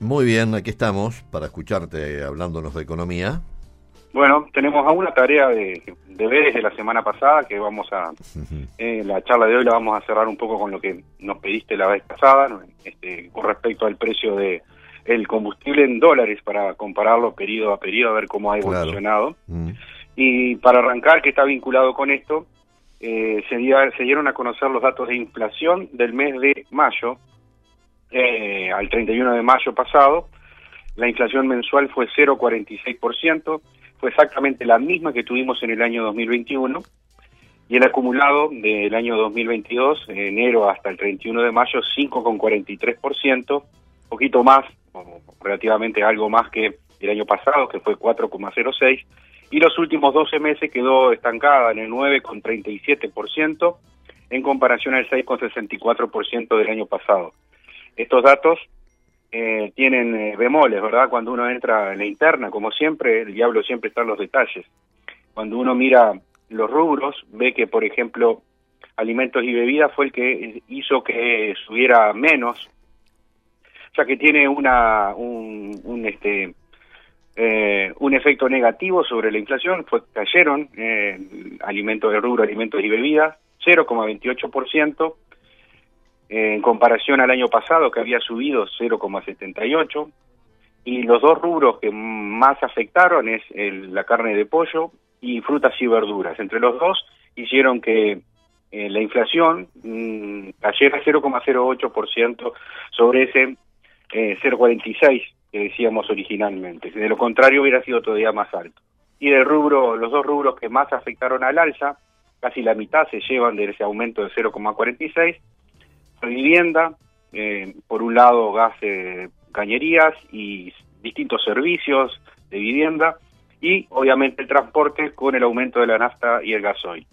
Muy bien, aquí estamos para escucharte hablándonos de economía. Bueno, tenemos aún una tarea de deberes de la semana pasada que vamos a, eh, la charla de hoy la vamos a cerrar un poco con lo que nos pediste la vez pasada, este, con respecto al precio de el combustible en dólares para compararlo periodo a periodo, a ver cómo ha evolucionado. Mm. Y para arrancar, que está vinculado con esto, eh, se, se dieron a conocer los datos de inflación del mes de mayo, eh, al 31 de mayo pasado, la inflación mensual fue 0,46%, fue exactamente la misma que tuvimos en el año 2021, y el acumulado del año 2022, enero hasta el 31 de mayo, 5,43%, poquito más, o relativamente algo más que el año pasado, que fue 4,06%, y los últimos 12 meses quedó estancada en el 9,37%, en comparación al 6,64% del año pasado. Estos datos eh, tienen eh, bemoles, ¿verdad? Cuando uno entra en la interna, como siempre, el diablo siempre está en los detalles. Cuando uno mira los rubros, ve que, por ejemplo, alimentos y bebidas fue el que hizo que subiera menos, ya que tiene una un, un este eh, un efecto negativo sobre la inflación, fue cayeron eh, alimentos de rubro, alimentos y bebidas, 0,28%, en comparación al año pasado que había subido 0,78 y los dos rubros que más afectaron es la carne de pollo y frutas y verduras. Entre los dos hicieron que eh, la inflación mm, cayera 0,08% sobre ese 0,46 eh, que decíamos originalmente. De lo contrario hubiera sido todavía más alto. Y del rubro, los dos rubros que más afectaron al alza, casi la mitad se llevan de ese aumento de 0,46 vivienda, eh, por un lado gas, cañerías y distintos servicios de vivienda y obviamente el transporte con el aumento de la nafta y el gasoil.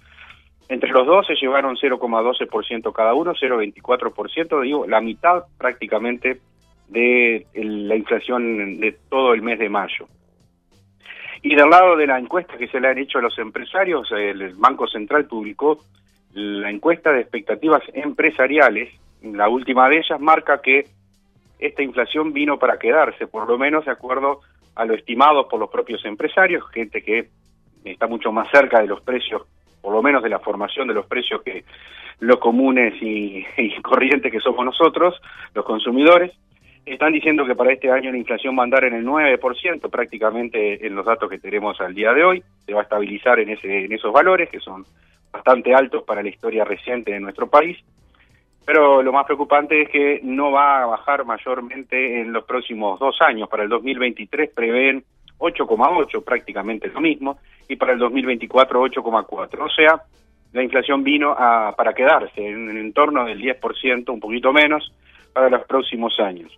Entre los dos se llevaron 0,12% cada uno, 0,24%, digo, la mitad prácticamente de la inflación de todo el mes de mayo. Y del lado de la encuesta que se le han hecho a los empresarios, el Banco Central publicó la encuesta de expectativas empresariales, la última de ellas, marca que esta inflación vino para quedarse, por lo menos de acuerdo a lo estimado por los propios empresarios, gente que está mucho más cerca de los precios, por lo menos de la formación de los precios que los comunes y, corrientes que somos nosotros, los consumidores. Están diciendo que para este año la inflación va a andar en el 9% prácticamente en los datos que tenemos al día de hoy, se va a estabilizar en, ese, en esos valores que son bastante altos para la historia reciente de nuestro país, pero lo más preocupante es que no va a bajar mayormente en los próximos dos años. Para el 2023 prevén 8,8, prácticamente lo mismo, y para el 2024 8,4. O sea, la inflación vino a, para quedarse en, en, torno del 10%, un poquito menos, para los próximos años.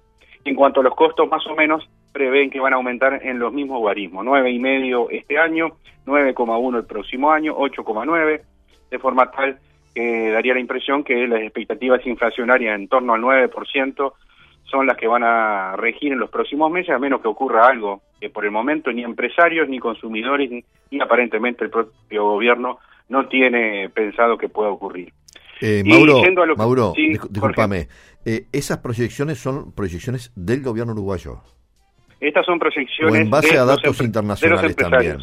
En cuanto a los costos, más o menos prevén que van a aumentar en los mismos guarismos, 9,5 este año, 9,1 el próximo año, 8,9 de forma tal que daría la impresión que las expectativas inflacionarias en torno al 9% son las que van a regir en los próximos meses, a menos que ocurra algo que por el momento ni empresarios, ni consumidores, ni, aparentemente el propio gobierno no tiene pensado que pueda ocurrir. Eh, Mauro, Mauro discúlpame, eh, ¿esas proyecciones son proyecciones del gobierno uruguayo? Estas son proyecciones... O en base a datos internacionales también.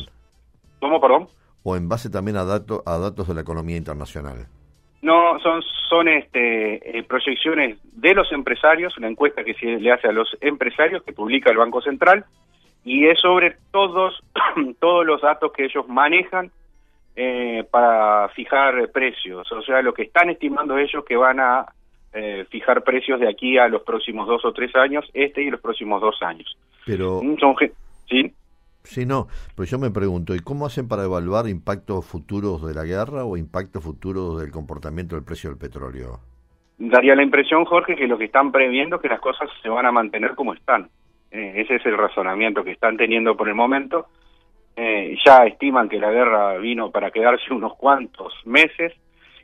¿Cómo, perdón? O en base también a, datos a datos de la economía internacional? No, son, son este, eh, proyecciones de los empresarios, una encuesta que se le hace a los empresarios que publica el Banco Central y es sobre todos, todos los datos que ellos manejan eh, para fijar precios, o sea, lo que están estimando ellos que van a eh, fijar precios de aquí a los próximos dos o tres años, este y los próximos dos años. Pero... Mm, son, ¿sí? Sí, no, pues yo me pregunto, ¿y cómo hacen para evaluar impactos futuros de la guerra o impactos futuros del comportamiento del precio del petróleo? Daría la impresión, Jorge, que lo que están previendo es que las cosas se van a mantener como están. Eh, ese es el razonamiento que están teniendo por el momento. Eh, ya estiman que la guerra vino para quedarse unos cuantos meses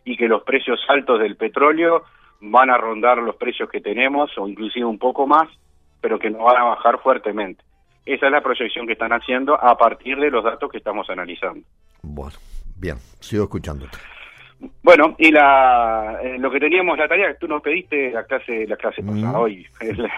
y que los precios altos del petróleo van a rondar los precios que tenemos o inclusive un poco más, pero que no van a bajar fuertemente. Esa es la proyección que están haciendo a partir de los datos que estamos analizando. Bueno, bien, sigo escuchándote. Bueno, y la, eh, lo que teníamos, la tarea que tú nos pediste la clase, la clase pasada, hoy, es la,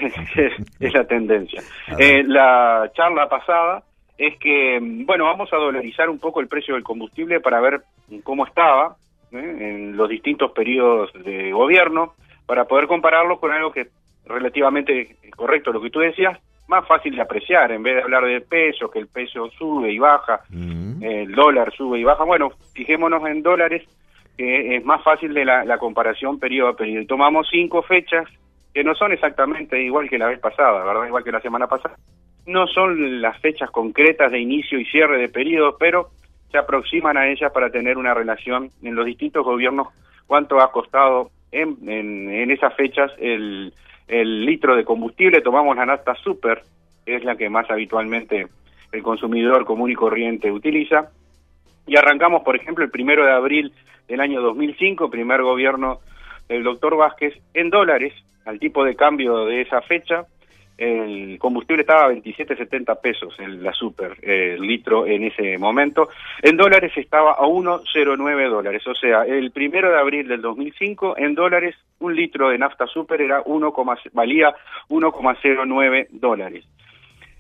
es, la tendencia. Eh, la charla pasada es que, bueno, vamos a dolarizar un poco el precio del combustible para ver cómo estaba ¿eh? en los distintos periodos de gobierno, para poder compararlo con algo que relativamente correcto, lo que tú decías, más fácil de apreciar, en vez de hablar del peso, que el peso sube y baja, el dólar sube y baja, bueno, fijémonos en dólares, que es más fácil de la, comparación periodo a periodo. Tomamos cinco fechas que no son exactamente igual que la vez pasada, ¿verdad? Igual que la semana pasada. No son las fechas concretas de inicio y cierre de periodos, pero se aproximan a ellas para tener una relación en los distintos gobiernos cuánto ha costado en, en, esas fechas el, el litro de combustible. Tomamos la nafta super, que es la que más habitualmente el consumidor común y corriente utiliza. Y arrancamos, por ejemplo, el primero de abril del año 2005, primer gobierno del doctor Vázquez, en dólares, al tipo de cambio de esa fecha, el combustible estaba a 27.70 pesos, el, la super, el litro en ese momento. En dólares estaba a 1.09 dólares, o sea, el primero de abril del 2005, en dólares, un litro de nafta super era 1, valía 1,09 dólares.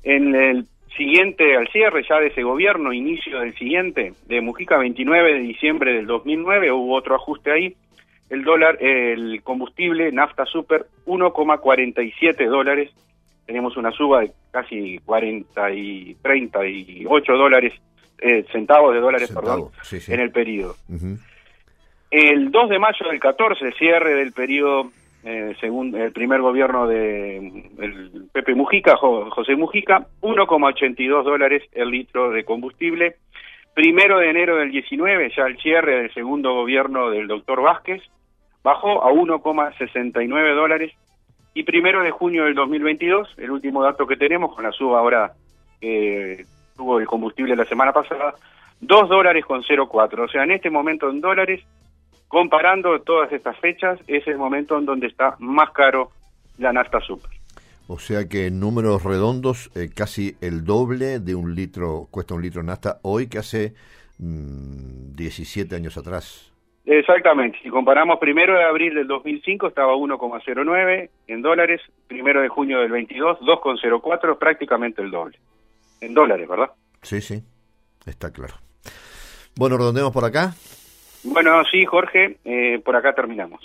En el siguiente al cierre ya de ese gobierno, inicio del siguiente, de Mujica 29 de diciembre del 2009, hubo otro ajuste ahí, el dólar, el combustible, nafta super, 1,47 dólares, tenemos una suba de casi 40 y 38 dólares, eh, centavos de dólares, perdón, en el periodo. El 2 de mayo del 14, cierre del periodo, eh, según el primer gobierno de el Pepe Mujica, José Mujica, 1,82 dólares el litro de combustible. Primero de enero del 19, ya el cierre del segundo gobierno del doctor Vázquez, bajó a 1,69 dólares y primero de junio del 2022, el último dato que tenemos, con la suba ahora que tuvo el combustible la semana pasada, 2 dólares con 0,4. O sea, en este momento en dólares, comparando todas estas fechas, es el momento en donde está más caro la nafta super. O sea que en números redondos, eh, casi el doble de un litro, cuesta un litro nafta hoy que hace 17 mm, años atrás. Exactamente, si comparamos primero de abril del 2005 estaba 1,09 en dólares, primero de junio del 22 2,04, prácticamente el doble. En dólares, ¿verdad? Sí, sí, está claro. Bueno, redondemos por acá. Bueno, sí, Jorge, eh, por acá terminamos.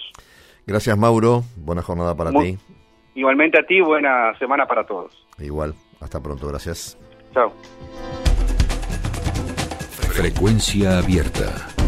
Gracias, Mauro. Buena jornada para ti. Igualmente a ti, buena semana para todos. Igual, hasta pronto, gracias. Chao. Frecuencia abierta.